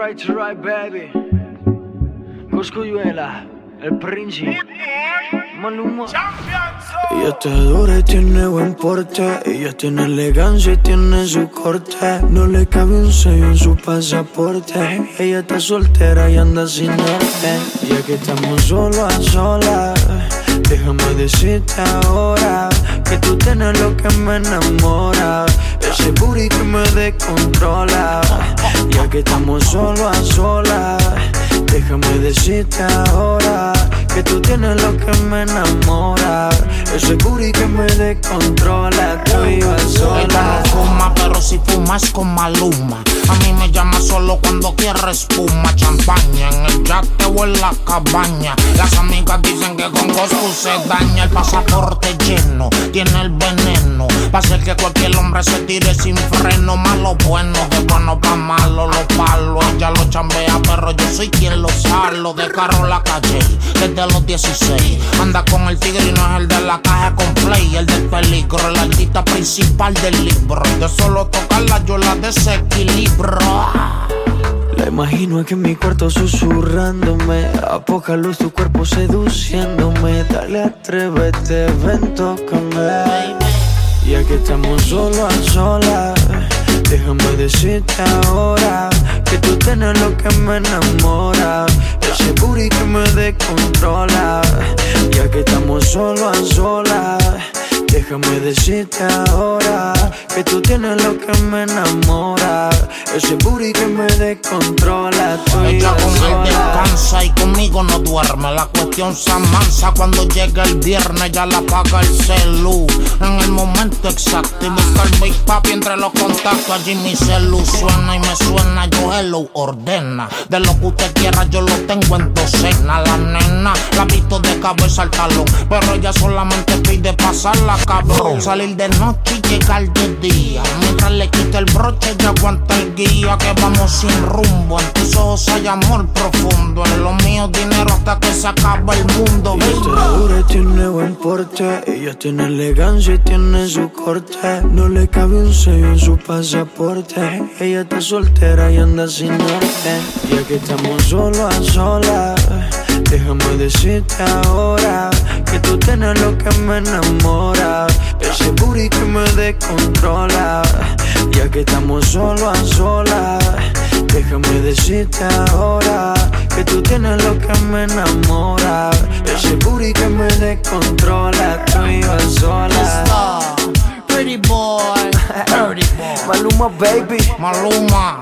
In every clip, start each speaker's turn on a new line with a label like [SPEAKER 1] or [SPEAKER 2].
[SPEAKER 1] right right, baby. Coscuyuela, el príncipe.
[SPEAKER 2] Ella está dura y tiene buen porte. Ella tiene elegancia y tiene su corte. No le cabe un sello en su pasaporte. Ella está soltera y anda sin norte. Ya que estamos solo a solas, déjame decirte ahora que tú tienes lo que me enamora. Ese booty que me descontrola. Estamos solo a solas, déjame decirte ahora que tú tienes lo que me enamora. Ese booty que me descontrola. Tú y yo a solas.
[SPEAKER 3] fuma, pero si fumas con Maluma. A mí me llama solo cuando quiere espuma, champaña en el yate o en la cabaña. Las amigas dicen que con Coscu se daña el pasaporte lleno, tiene el veneno. Va a hacer que cualquier hombre se tire sin freno. Malo bueno, de bueno pa' malo, los palos. Ella lo chambea, pero yo soy quien lo salo. De carro la calle, desde los 16. Anda con el tigre y no es el de la caja con play, el del peligro, el artista principal del libro. De solo yo la desequilibro.
[SPEAKER 2] La imagino aquí en mi cuarto susurrándome. A poca luz tu cuerpo seduciéndome. Dale, atrévete, ven, tócame. Ya que estamos solo a solas, déjame decirte ahora que tú tienes lo que me enamora. Ese booty que me descontrola. Ya que estamos solo a solas, déjame decirte ahora que tú tienes lo que me enamora. Ese booty que me descontrola. Tú y
[SPEAKER 3] Ella
[SPEAKER 2] yo
[SPEAKER 3] con él
[SPEAKER 2] solas.
[SPEAKER 3] descansa y conmigo no duerme. La cuestión se amansa cuando llega el viernes, ya la apaga el celu. En el momento exacto y busca el Big Papi entre los contactos. Allí mi celu suena y me suena, yo hello ordena. De lo que usted quiera, yo lo tengo en docena. La nena la visto de cabeza al talón, pero ella solamente pasarla cabrón. Salir de noche y llegar de día. Mientras le quita el broche, ya aguanta el guía. Que vamos sin rumbo. En tus ojos hay amor profundo. En lo mío, dinero hasta que se acaba el mundo.
[SPEAKER 2] Ella
[SPEAKER 3] baby.
[SPEAKER 2] está dura y tiene buen porte. Ella tiene elegancia y tiene su corte. No le cabe un sello en su pasaporte. Ella está soltera y anda sin norte. Ya que estamos solo a solas, déjame decirte ahora que tú tienes lo que me enamora. Ese booty que me descontrola. Ya que estamos solo a solas, déjame decirte ahora que tú tienes lo que me enamora. Ese booty que me descontrola. Tú y yo a solas.
[SPEAKER 3] Stop. Pretty boy, dirty boy.
[SPEAKER 1] Maluma, baby.
[SPEAKER 3] Maluma,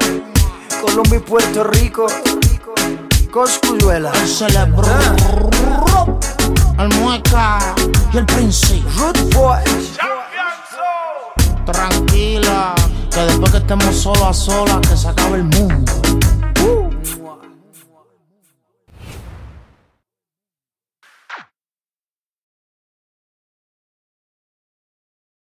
[SPEAKER 1] Colombia y Puerto Rico. Coscuyuela.
[SPEAKER 3] el cerebro, y el príncipe.
[SPEAKER 1] Root Boy.
[SPEAKER 3] Tranquila, que después que estemos solo a solas, que se acabe el mundo.